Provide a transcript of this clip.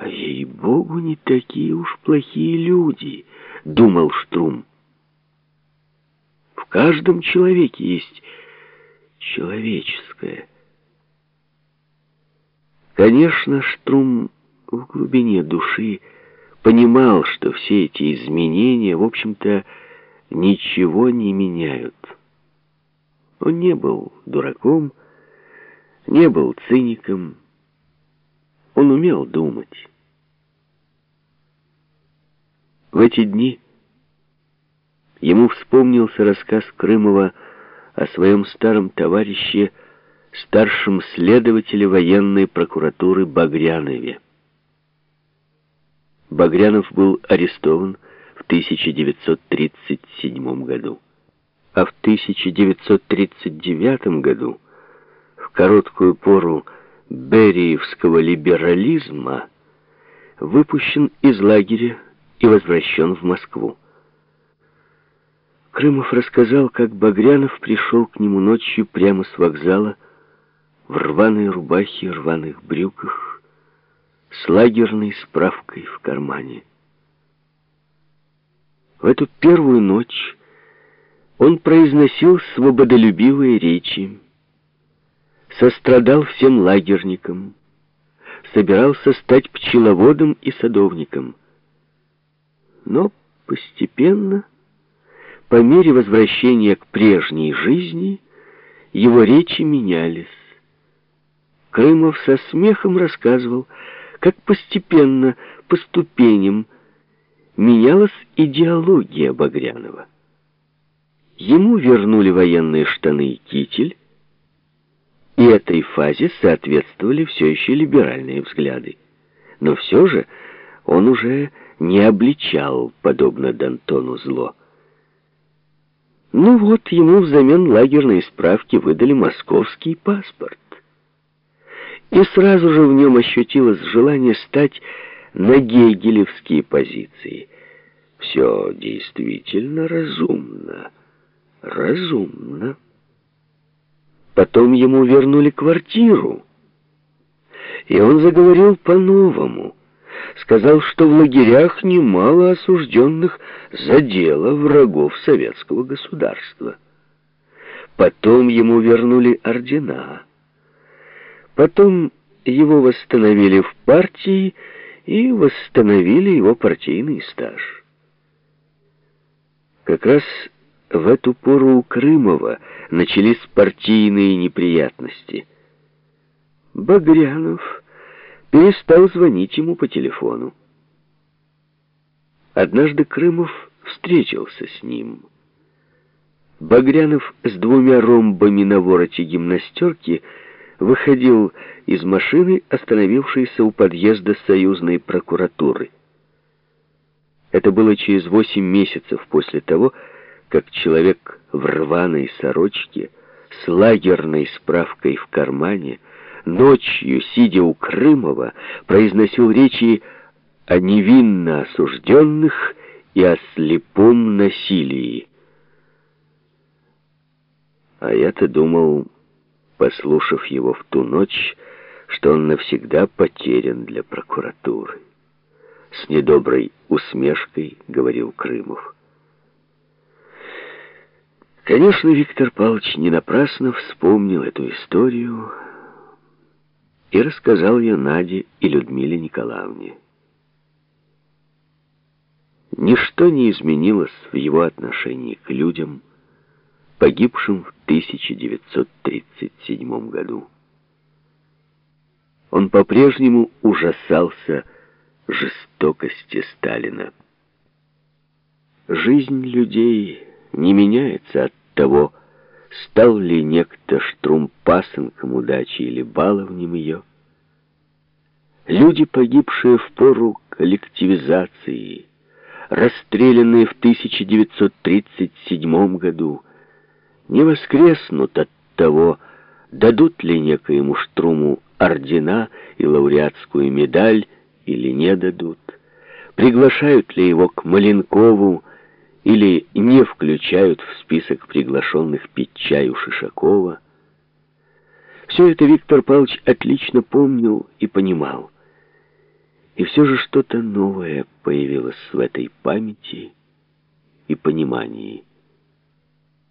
«А ей-богу, не такие уж плохие люди», — думал Штрум. «В каждом человеке есть человеческое». Конечно, Штрум в глубине души понимал, что все эти изменения, в общем-то, ничего не меняют. Он не был дураком, не был циником, он умел думать. В эти дни ему вспомнился рассказ Крымова о своем старом товарище, старшем следователе военной прокуратуры Багрянове. Багрянов был арестован в 1937 году, а в 1939 году, в короткую пору бериевского либерализма, выпущен из лагеря и возвращен в Москву. Крымов рассказал, как Багрянов пришел к нему ночью прямо с вокзала в рваной рубахе рваных брюках с лагерной справкой в кармане. В эту первую ночь он произносил свободолюбивые речи, сострадал всем лагерникам, собирался стать пчеловодом и садовником. Но постепенно, по мере возвращения к прежней жизни, его речи менялись. Крымов со смехом рассказывал, как постепенно, по ступеням, менялась идеология Багрянова. Ему вернули военные штаны и китель, и этой фазе соответствовали все еще либеральные взгляды. Но все же он уже не обличал, подобно Д'Антону, зло. Ну вот, ему взамен лагерной справки выдали московский паспорт. И сразу же в нем ощутилось желание стать на гегелевские позиции. Все действительно разумно. Разумно. Потом ему вернули квартиру. И он заговорил по-новому. Сказал, что в лагерях немало осужденных за дело врагов советского государства. Потом ему вернули ордена. Потом его восстановили в партии и восстановили его партийный стаж. Как раз в эту пору у Крымова начались партийные неприятности. Багрянов перестал звонить ему по телефону. Однажды Крымов встретился с ним. Багрянов с двумя ромбами на вороте гимнастерки выходил из машины, остановившейся у подъезда союзной прокуратуры. Это было через восемь месяцев после того, как человек в рваной сорочке с лагерной справкой в кармане, ночью, сидя у Крымова, произносил речи о невинно осужденных и о слепом насилии. А я-то думал, послушав его в ту ночь, что он навсегда потерян для прокуратуры. С недоброй усмешкой говорил Крымов. Конечно, Виктор Павлович не напрасно вспомнил эту историю и рассказал ее Наде и Людмиле Николаевне. Ничто не изменилось в его отношении к людям, погибшим в 1937 году. Он по-прежнему ужасался жестокости Сталина. Жизнь людей не меняется от того, стал ли некто штрумпасынком удачи или баловнем ее. Люди, погибшие в пору коллективизации, расстрелянные в 1937 году, не воскреснут от того, дадут ли некоему штруму ордена и лауреатскую медаль или не дадут, приглашают ли его к Маленкову, или не включают в список приглашенных пить чаю Шишакова. Все это Виктор Павлович отлично помнил и понимал. И все же что-то новое появилось в этой памяти и понимании.